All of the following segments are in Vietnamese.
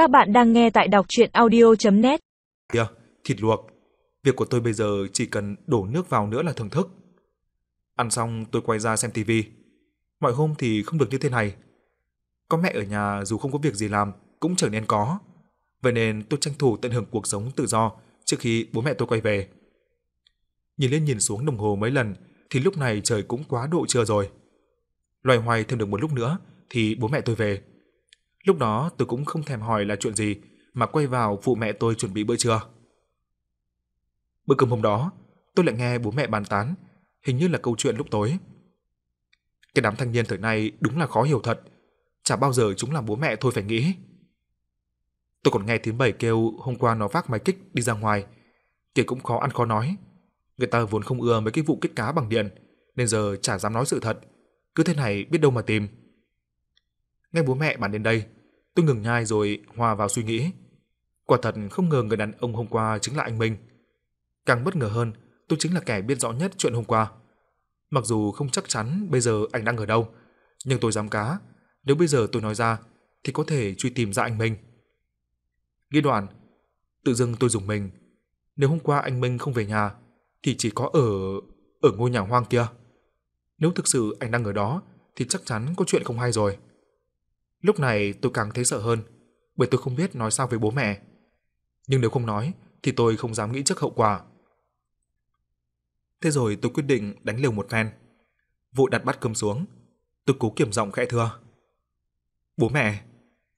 Các bạn đang nghe tại đọc chuyện audio.net Kìa, thịt luộc. Việc của tôi bây giờ chỉ cần đổ nước vào nữa là thưởng thức. Ăn xong tôi quay ra xem tivi. Mọi hôm thì không được như thế này. Có mẹ ở nhà dù không có việc gì làm cũng trở nên có. Vậy nên tôi tranh thủ tận hưởng cuộc sống tự do trước khi bố mẹ tôi quay về. Nhìn lên nhìn xuống đồng hồ mấy lần thì lúc này trời cũng quá độ trưa rồi. Loay hoay thêm được một lúc nữa thì bố mẹ tôi về. Lúc đó tôi cũng không thèm hỏi là chuyện gì mà quay vào phụ mẹ tôi chuẩn bị bữa trưa. Bữa cơm hôm đó, tôi lại nghe bố mẹ bàn tán, hình như là câu chuyện lúc tối. Cái đám thanh niên thời nay đúng là khó hiểu thật, chả bao giờ chúng làm bố mẹ thôi phải nghĩ. Tôi còn nghe tiếng bảy kêu hôm qua nó vác máy kích đi ra ngoài, kia cũng khó ăn khó nói. Người ta vốn không ưa mấy cái vụ kích cá bằng điện, nên giờ chả dám nói sự thật, cứ thế này biết đâu mà tìm. Nghe bố mẹ bàn đến đây, tôi ngừng nhai rồi hòa vào suy nghĩ. Quả thật không ngờ người đàn ông hôm qua chính là anh Minh. Càng bất ngờ hơn, tôi chính là kẻ biết rõ nhất chuyện hôm qua. Mặc dù không chắc chắn bây giờ anh đang ở đâu, nhưng tôi dám cá, nếu bây giờ tôi nói ra thì có thể truy tìm ra anh Minh. Nghĩ đoạn, tự dưng tôi dùng mình. Nếu hôm qua anh Minh không về nhà thì chỉ có ở ở ngôi nhà hoang kia. Nếu thực sự anh đang ở đó thì chắc chắn có chuyện không hay rồi. Lúc này tôi càng thấy sợ hơn, bởi tôi không biết nói sao với bố mẹ. Nhưng nếu không nói thì tôi không dám nghĩ trước hậu quả. Thế rồi tôi quyết định đánh liều một phen. Vội đặt bát cơm xuống, tôi cố kiềm giọng khẽ thưa. "Bố mẹ,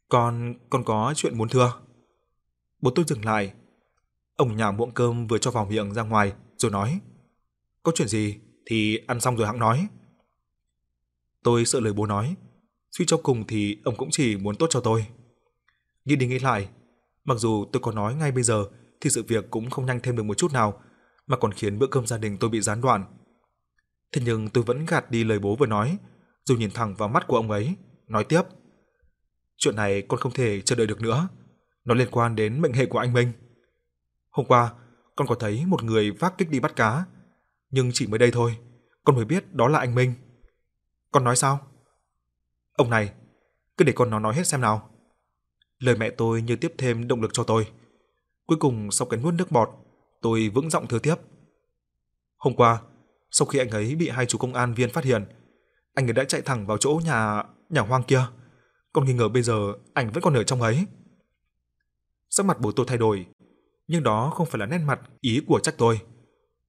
con con có chuyện muốn thưa." Bố tôi dừng lại. Ông nhả muỗng cơm vừa cho vào miệng ra ngoài rồi nói: "Có chuyện gì thì ăn xong rồi hẵng nói." Tôi sợ lời bố nói, suy cho cùng thì ông cũng chỉ muốn tốt cho tôi. Nghĩ đi nghĩ lại, mặc dù tôi có nói ngay bây giờ thì sự việc cũng không nhanh thêm được một chút nào, mà còn khiến bữa cơm gia đình tôi bị gián đoạn. Thế nhưng tôi vẫn gạt đi lời bố vừa nói, dù nhìn thẳng vào mắt của ông ấy, nói tiếp. Chuyện này con không thể chờ đợi được nữa, nó liên quan đến mệnh hệ của anh Minh. Hôm qua, con có thấy một người vác kích đi bắt cá, nhưng chỉ mới đây thôi, con mới biết đó là anh Minh. Con nói sao? Ông này, cứ để con nó nói hết xem nào. Lời mẹ tôi như tiếp thêm động lực cho tôi. Cuối cùng sau cái nuốt nước bọt, tôi vững giọng thưa tiếp. Hôm qua, sau khi anh ấy bị hai chú công an viên phát hiện, anh ấy đã chạy thẳng vào chỗ nhà nhà hoang kia. Con nghi ngờ bây giờ anh vẫn còn ở trong ấy. Sắc mặt bố tôi thay đổi, nhưng đó không phải là nét mặt ý của trách tôi.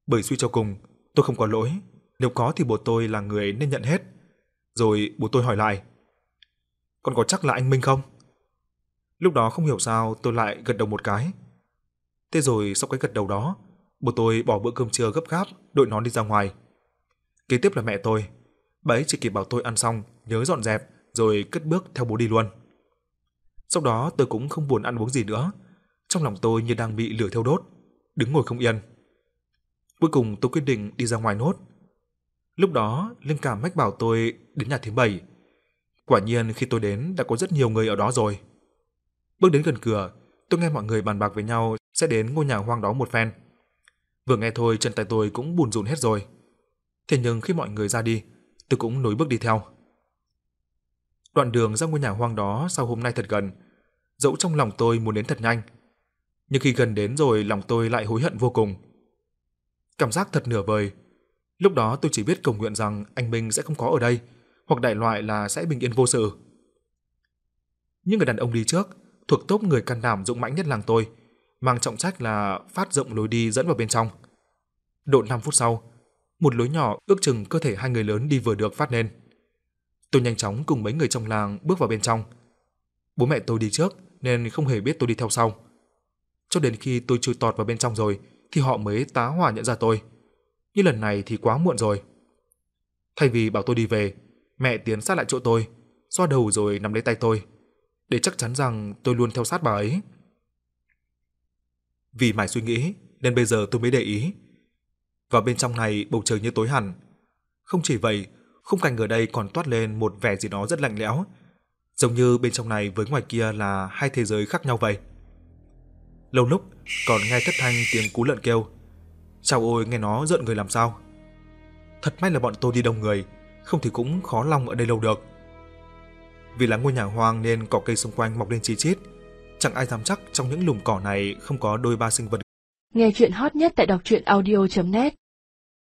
Bởi suy cho cùng, tôi không có lỗi, nếu có thì bố tôi là người nên nhận hết. Rồi bố tôi hỏi lại, con có chắc là anh Minh không? Lúc đó không hiểu sao tôi lại gật đầu một cái. Thế rồi sau cái gật đầu đó, bố tôi bỏ bữa cơm trưa gấp gáp, đội nón đi ra ngoài. Kế tiếp là mẹ tôi. Bà ấy chỉ kịp bảo tôi ăn xong, nhớ dọn dẹp, rồi cất bước theo bố đi luôn. Sau đó tôi cũng không buồn ăn uống gì nữa. Trong lòng tôi như đang bị lửa thiêu đốt, đứng ngồi không yên. Cuối cùng tôi quyết định đi ra ngoài nốt. Lúc đó, linh cảm mách bảo tôi đến nhà thứ Bảy. Quả nhiên khi tôi đến đã có rất nhiều người ở đó rồi. Bước đến gần cửa, tôi nghe mọi người bàn bạc với nhau sẽ đến ngôi nhà hoang đó một phen. Vừa nghe thôi chân tay tôi cũng buồn rùn hết rồi. Thế nhưng khi mọi người ra đi, tôi cũng nối bước đi theo. Đoạn đường ra ngôi nhà hoang đó sau hôm nay thật gần, dẫu trong lòng tôi muốn đến thật nhanh, nhưng khi gần đến rồi lòng tôi lại hối hận vô cùng. Cảm giác thật nửa vời. Lúc đó tôi chỉ biết cầu nguyện rằng anh Minh sẽ không có ở đây, hoặc đại loại là sẽ bình yên vô sự. Nhưng người đàn ông đi trước, thuộc tốp người can đảm dũng mãnh nhất làng tôi, mang trọng trách là phát rộng lối đi dẫn vào bên trong. Độ 5 phút sau, một lối nhỏ ước chừng cơ thể hai người lớn đi vừa được phát lên. Tôi nhanh chóng cùng mấy người trong làng bước vào bên trong. Bố mẹ tôi đi trước nên không hề biết tôi đi theo sau. Cho đến khi tôi chui tọt vào bên trong rồi thì họ mới tá hỏa nhận ra tôi. Nhưng lần này thì quá muộn rồi. Thay vì bảo tôi đi về, mẹ tiến sát lại chỗ tôi, xoa đầu rồi nắm lấy tay tôi, để chắc chắn rằng tôi luôn theo sát bà ấy. Vì mải suy nghĩ nên bây giờ tôi mới để ý. Vào bên trong này bầu trời như tối hẳn. Không chỉ vậy, khung cảnh ở đây còn toát lên một vẻ gì đó rất lạnh lẽo, giống như bên trong này với ngoài kia là hai thế giới khác nhau vậy. Lâu lúc còn nghe thất thanh tiếng cú lợn kêu. Chào ôi nghe nó giận người làm sao. Thật may là bọn tôi đi đông người, không thì cũng khó lòng ở đây lâu được. Vì là ngôi nhà hoang nên cỏ cây xung quanh mọc lên chi chít, chẳng ai dám chắc trong những lùm cỏ này không có đôi ba sinh vật. Nghe chuyện hot nhất tại đọc truyện audio.net